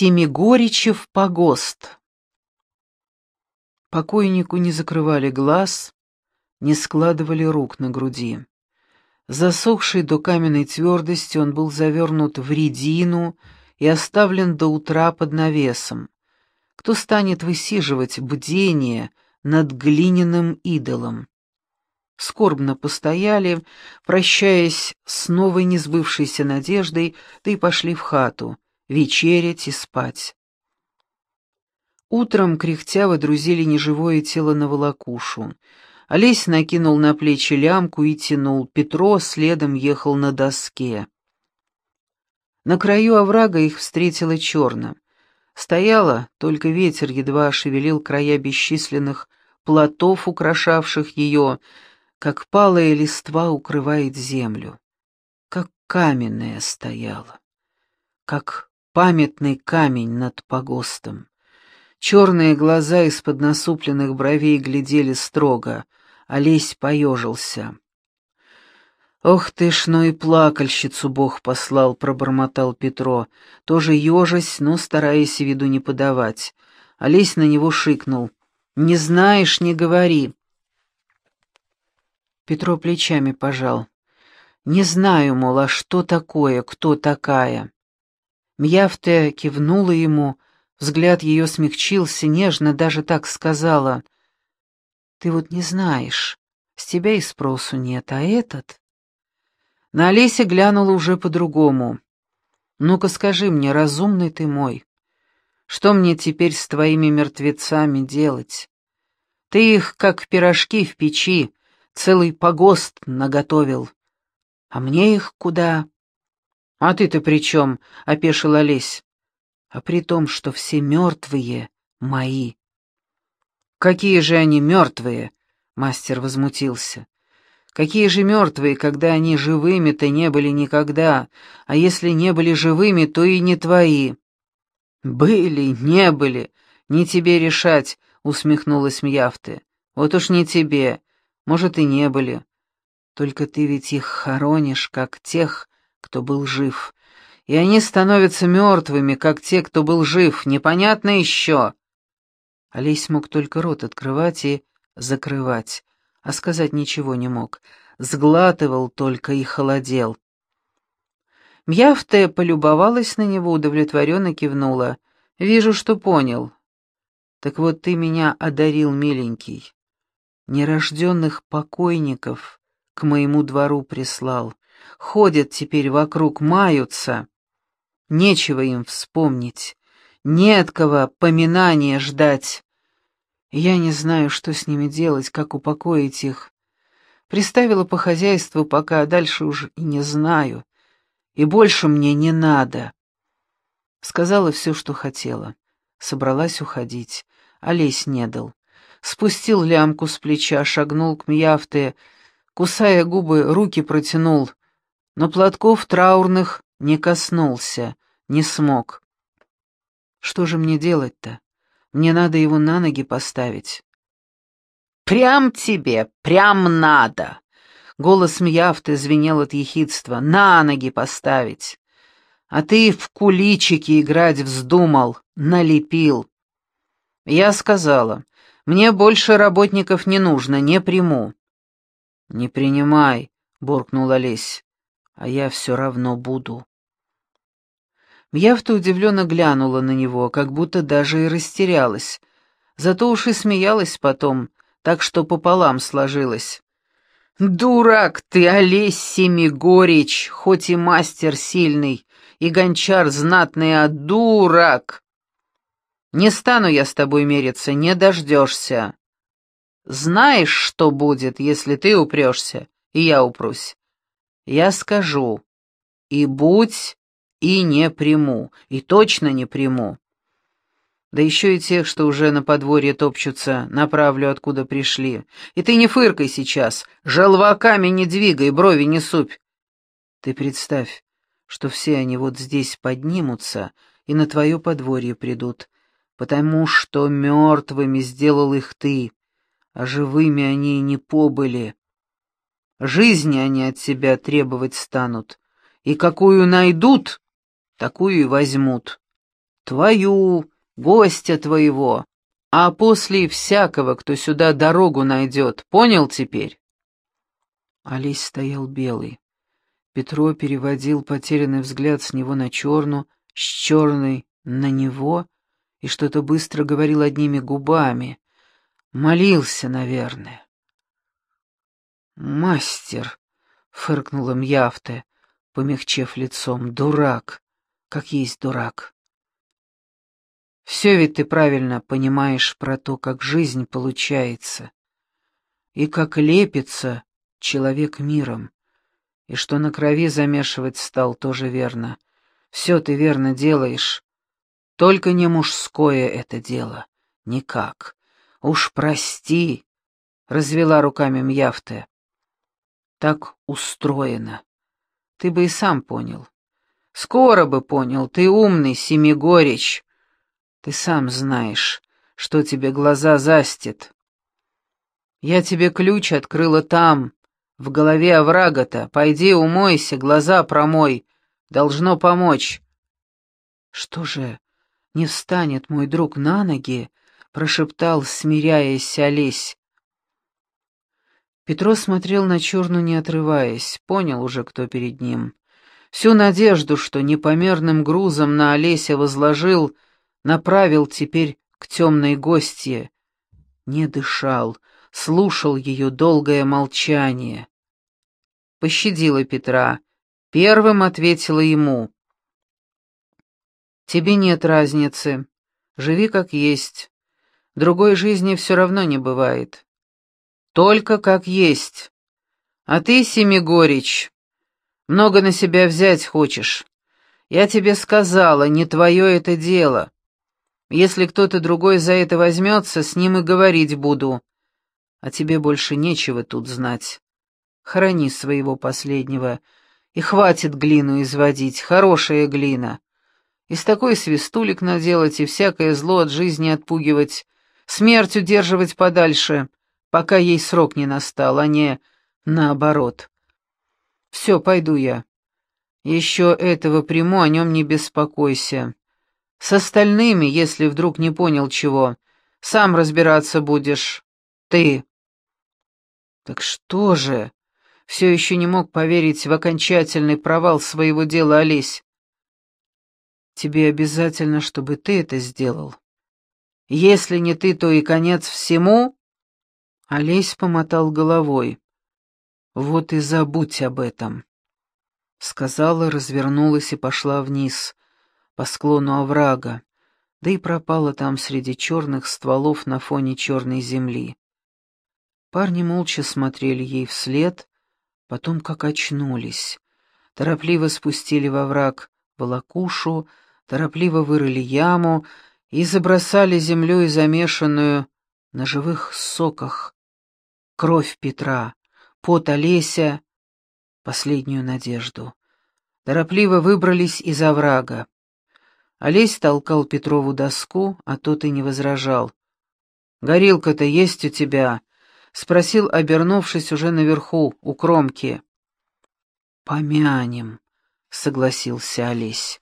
Семигоричев погост. Покойнику не закрывали глаз, не складывали рук на груди. Засохший до каменной твердости, он был завернут в редину и оставлен до утра под навесом. Кто станет высиживать бдение над глиняным идолом? Скорбно постояли, прощаясь с новой несбывшейся надеждой, да и пошли в хату — вечерять и спать. Утром, кряхтя, водрузили неживое тело на волокушу. Олесь накинул на плечи лямку и тянул, Петро следом ехал на доске. На краю оврага их встретила черно. Стояла, только ветер едва шевелил края бесчисленных плотов, украшавших ее, как палая листва укрывает землю. Как каменная стояла, как памятный камень над погостом. Черные глаза из-под насупленных бровей глядели строго, Олесь поежился. «Ох ты ж, ну и плакальщицу Бог послал», — пробормотал Петро, тоже ежась, но стараясь виду не подавать. Олесь на него шикнул. «Не знаешь, не говори». Петро плечами пожал. «Не знаю, мол, а что такое, кто такая?» Мьяфте кивнула ему, взгляд ее смягчился, нежно даже так сказала. «Ты вот не знаешь, с тебя и спросу нет, а этот...» На Олесе глянула уже по-другому. «Ну-ка скажи мне, разумный ты мой, что мне теперь с твоими мертвецами делать? Ты их, как пирожки в печи, целый погост наготовил. А мне их куда?» «А ты-то при чем?» — опешила Олесь. «А при том, что все мертвые мои». «Какие же они мертвые?» — мастер возмутился. «Какие же мертвые, когда они живыми-то не были никогда, а если не были живыми, то и не твои». «Были, не были, не тебе решать», — усмехнулась Мьяфты. «Вот уж не тебе, может, и не были. Только ты ведь их хоронишь, как тех, кто был жив, и они становятся мертвыми, как те, кто был жив, непонятно еще. Олесь мог только рот открывать и закрывать, а сказать ничего не мог, сглатывал только и холодел. Мьяфте полюбовалась на него, удовлетворенно кивнула. «Вижу, что понял. Так вот ты меня одарил, миленький. Нерожденных покойников к моему двору прислал ходят теперь вокруг, маются. Нечего им вспомнить, не кого поминания ждать. Я не знаю, что с ними делать, как упокоить их. Приставила по хозяйству пока, а дальше уж и не знаю. И больше мне не надо. Сказала все, что хотела. Собралась уходить. Олесь не дал. Спустил лямку с плеча, шагнул к Мьяфте, кусая губы, руки протянул но платков траурных не коснулся, не смог. Что же мне делать-то? Мне надо его на ноги поставить. «Прям тебе, прям надо!» Голос Мьяфты звенел от ехидства. «На ноги поставить!» А ты в куличики играть вздумал, налепил. Я сказала, мне больше работников не нужно, не приму. Не принимай, буркнула Лесь а я все равно буду. Мьявта удивленно глянула на него, как будто даже и растерялась. Зато уж и смеялась потом, так что пополам сложилась. «Дурак ты, Олесь Семигорич, хоть и мастер сильный, и гончар знатный, а дурак! Не стану я с тобой мериться, не дождешься. Знаешь, что будет, если ты упрешься, и я упрусь? Я скажу, и будь, и не приму, и точно не приму. Да еще и тех, что уже на подворье топчутся, направлю, откуда пришли. И ты не фыркай сейчас, желваками не двигай, брови не супь. Ты представь, что все они вот здесь поднимутся и на твое подворье придут, потому что мертвыми сделал их ты, а живыми они не побыли. Жизни они от себя требовать станут, и какую найдут, такую и возьмут. твою, гостя твоего, а после всякого, кто сюда дорогу найдет, понял теперь?» Олесь стоял белый. Петро переводил потерянный взгляд с него на черну, с черной на него, и что-то быстро говорил одними губами. Молился, наверное. «Мастер!» — фыркнула Мьяфте, помягчев лицом. «Дурак! Как есть дурак!» «Все ведь ты правильно понимаешь про то, как жизнь получается, и как лепится человек миром. И что на крови замешивать стал, тоже верно. Все ты верно делаешь. Только не мужское это дело. Никак. Уж прости, — развела руками Мьяфте. Так устроено. Ты бы и сам понял. Скоро бы понял, ты умный, Семигорич. Ты сам знаешь, что тебе глаза застит. Я тебе ключ открыла там, в голове оврага-то. Пойди умойся, глаза промой. Должно помочь. Что же, не встанет мой друг на ноги? Прошептал, смиряясь Олесь. Петро смотрел на черну, не отрываясь, понял уже, кто перед ним. Всю надежду, что непомерным грузом на Олеся возложил, направил теперь к темной гостье. Не дышал, слушал ее долгое молчание. Пощадила Петра, первым ответила ему. «Тебе нет разницы, живи как есть, другой жизни все равно не бывает. Только как есть. А ты, Семигорич, много на себя взять хочешь. Я тебе сказала, не твое это дело». Если кто-то другой за это возьмется, с ним и говорить буду. А тебе больше нечего тут знать. Храни своего последнего, и хватит глину изводить, хорошая глина. Из такой свистулик наделать и всякое зло от жизни отпугивать, смерть удерживать подальше, пока ей срок не настал, а не наоборот. Все, пойду я. Еще этого приму, о нем не беспокойся. С остальными, если вдруг не понял чего, сам разбираться будешь. Ты. Так что же? Все еще не мог поверить в окончательный провал своего дела Олесь. Тебе обязательно, чтобы ты это сделал. Если не ты, то и конец всему? Олесь помотал головой. Вот и забудь об этом. Сказала, развернулась и пошла вниз по склону оврага, да и пропала там среди черных стволов на фоне черной земли. Парни молча смотрели ей вслед, потом как очнулись. Торопливо спустили во враг волокушу, торопливо вырыли яму и забросали землей замешанную на живых соках кровь Петра, пот Олеся, последнюю надежду. Торопливо выбрались из оврага. Олесь толкал Петрову доску, а тот и не возражал. «Горилка-то есть у тебя?» — спросил, обернувшись уже наверху, у кромки. «Помянем», — согласился Олесь.